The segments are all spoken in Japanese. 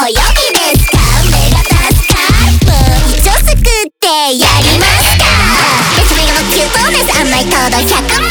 泳びです。か目が立つタップ一応作ってやりますか。別名のキュートです。甘い行動100万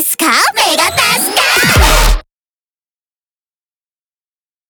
ですか？女